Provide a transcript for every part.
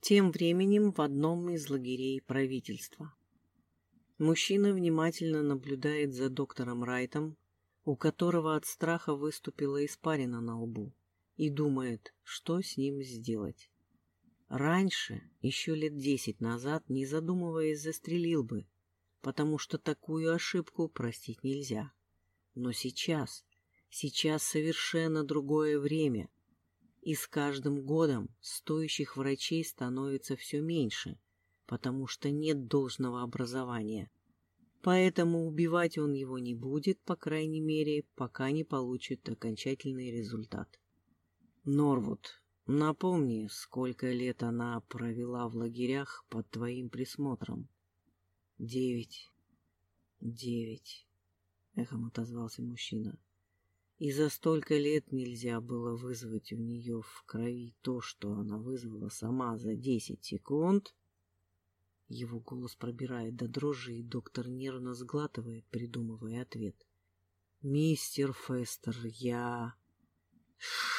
Тем временем в одном из лагерей правительства. Мужчина внимательно наблюдает за доктором Райтом, у которого от страха выступила испарина на лбу, и думает, что с ним сделать. Раньше, еще лет десять назад, не задумываясь, застрелил бы, потому что такую ошибку простить нельзя. Но сейчас, сейчас совершенно другое время, и с каждым годом стоящих врачей становится все меньше, потому что нет должного образования. Поэтому убивать он его не будет, по крайней мере, пока не получит окончательный результат. Норвуд, напомни, сколько лет она провела в лагерях под твоим присмотром. Девять. Девять. Эхом отозвался мужчина. И за столько лет нельзя было вызвать у нее в крови то, что она вызвала сама за десять секунд. Его голос пробирает до дрожи, и доктор нервно сглатывает, придумывая ответ. «Мистер Фестер, я...» Ш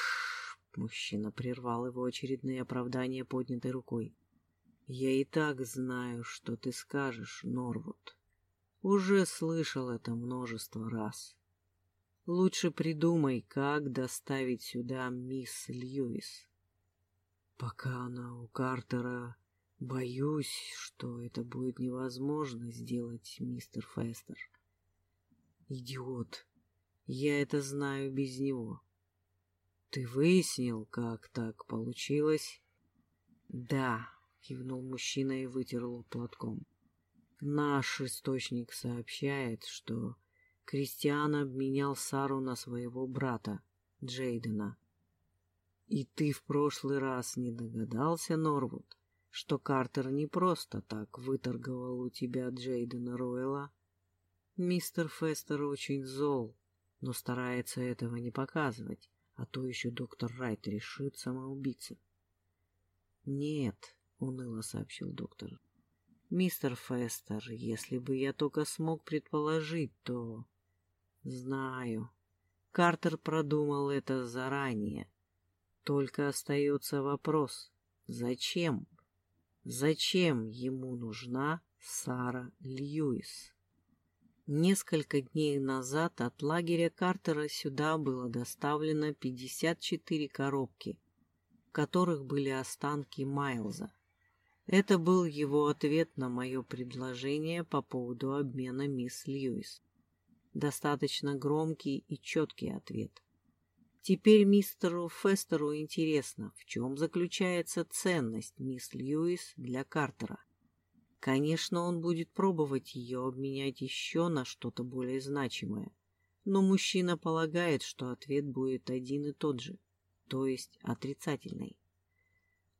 Мужчина прервал его очередные оправдания поднятой рукой. «Я и так знаю, что ты скажешь, Норвуд. Уже слышал это множество раз. Лучше придумай, как доставить сюда мисс Льюис. Пока она у Картера Боюсь, что это будет невозможно сделать, мистер Фестер. Идиот. Я это знаю без него. Ты выяснил, как так получилось? Да, кивнул мужчина и вытер лоб платком. Наш источник сообщает, что Кристиан обменял Сару на своего брата, Джейдена. И ты в прошлый раз не догадался, Норвуд? что Картер не просто так выторговал у тебя Джейдена Ройла. Мистер Фестер очень зол, но старается этого не показывать, а то еще доктор Райт решит самоубиться. «Нет», — уныло сообщил доктор. «Мистер Фестер, если бы я только смог предположить, то...» «Знаю. Картер продумал это заранее. Только остается вопрос, зачем?» Зачем ему нужна Сара Льюис? Несколько дней назад от лагеря Картера сюда было доставлено 54 коробки, в которых были останки Майлза. Это был его ответ на мое предложение по поводу обмена мисс Льюис. Достаточно громкий и четкий ответ. Теперь мистеру Фестеру интересно, в чем заключается ценность мисс Льюис для Картера. Конечно, он будет пробовать ее обменять еще на что-то более значимое, но мужчина полагает, что ответ будет один и тот же, то есть отрицательный.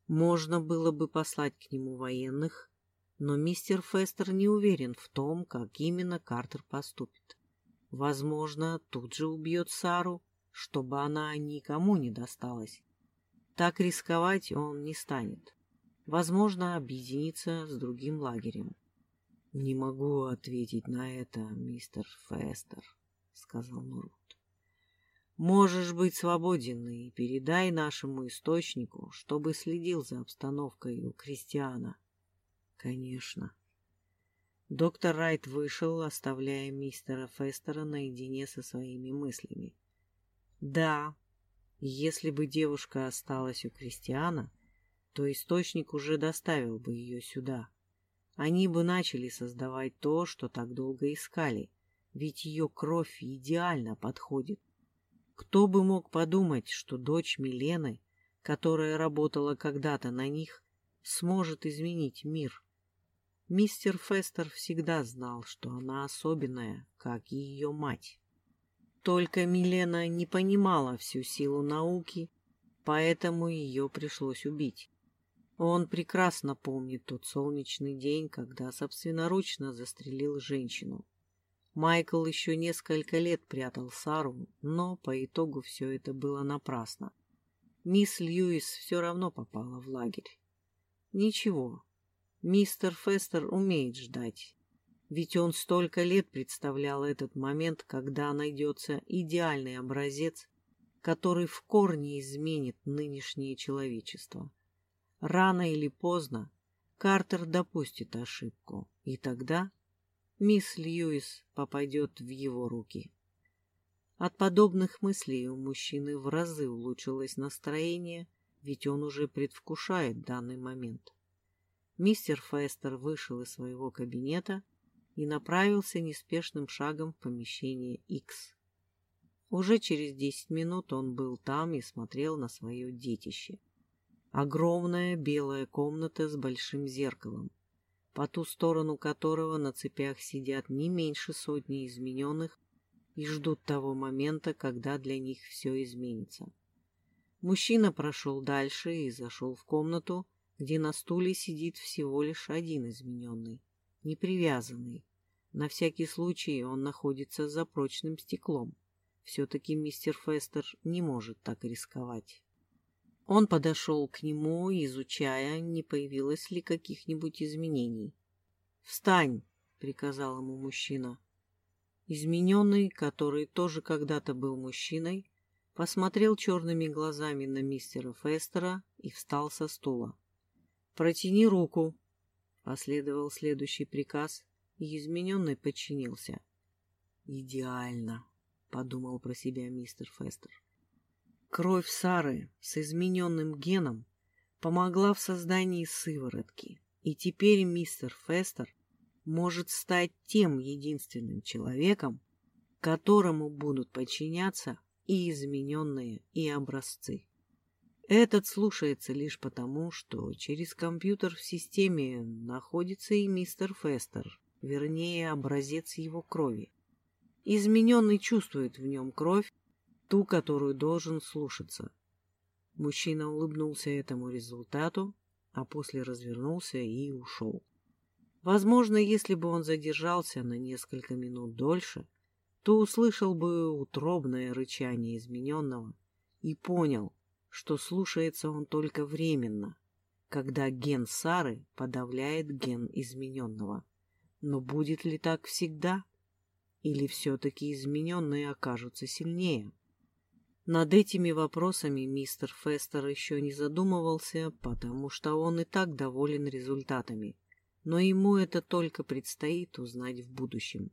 Можно было бы послать к нему военных, но мистер Фестер не уверен в том, как именно Картер поступит. Возможно, тут же убьет Сару, чтобы она никому не досталась. Так рисковать он не станет. Возможно, объединиться с другим лагерем. — Не могу ответить на это, мистер Фестер, — сказал Нурут. — Можешь быть свободен и передай нашему источнику, чтобы следил за обстановкой у Кристиана. — Конечно. Доктор Райт вышел, оставляя мистера Фестера наедине со своими мыслями. — да, если бы девушка осталась у Кристиана, то источник уже доставил бы ее сюда. Они бы начали создавать то, что так долго искали, ведь ее кровь идеально подходит. Кто бы мог подумать, что дочь Милены, которая работала когда-то на них, сможет изменить мир? Мистер Фестер всегда знал, что она особенная, как и ее мать. Только Милена не понимала всю силу науки, поэтому ее пришлось убить. Он прекрасно помнит тот солнечный день, когда собственноручно застрелил женщину. Майкл еще несколько лет прятал Сару, но по итогу все это было напрасно. Мисс Льюис все равно попала в лагерь. Ничего, мистер Фестер умеет ждать, ведь он столько лет представлял этот момент, когда найдется идеальный образец, который в корне изменит нынешнее человечество. Рано или поздно Картер допустит ошибку, и тогда мисс Льюис попадет в его руки. От подобных мыслей у мужчины в разы улучшилось настроение, ведь он уже предвкушает данный момент. Мистер Фестер вышел из своего кабинета и направился неспешным шагом в помещение X. Уже через десять минут он был там и смотрел на свое детище. Огромная белая комната с большим зеркалом, по ту сторону которого на цепях сидят не меньше сотни измененных и ждут того момента, когда для них все изменится. Мужчина прошел дальше и зашел в комнату, где на стуле сидит всего лишь один измененный, непривязанный. На всякий случай он находится за прочным стеклом. Все-таки мистер Фестер не может так рисковать. Он подошел к нему, изучая, не появилось ли каких-нибудь изменений. «Встань!» — приказал ему мужчина. Измененный, который тоже когда-то был мужчиной, посмотрел черными глазами на мистера Фестера и встал со стула. «Протяни руку!» — последовал следующий приказ, и измененный подчинился. «Идеально!» — подумал про себя мистер Фестер. Кровь Сары с измененным геном помогла в создании сыворотки, и теперь мистер Фестер может стать тем единственным человеком, которому будут подчиняться и измененные, и образцы. Этот слушается лишь потому, что через компьютер в системе находится и мистер Фестер, вернее, образец его крови. Измененный чувствует в нем кровь, ту, которую должен слушаться. Мужчина улыбнулся этому результату, а после развернулся и ушел. Возможно, если бы он задержался на несколько минут дольше, то услышал бы утробное рычание измененного и понял, что слушается он только временно, когда ген Сары подавляет ген измененного. Но будет ли так всегда? Или все-таки измененные окажутся сильнее? Над этими вопросами мистер Фестер еще не задумывался, потому что он и так доволен результатами но ему это только предстоит узнать в будущем.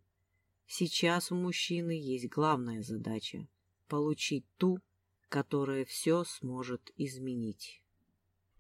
Сейчас у мужчины есть главная задача — получить ту, которая все сможет изменить.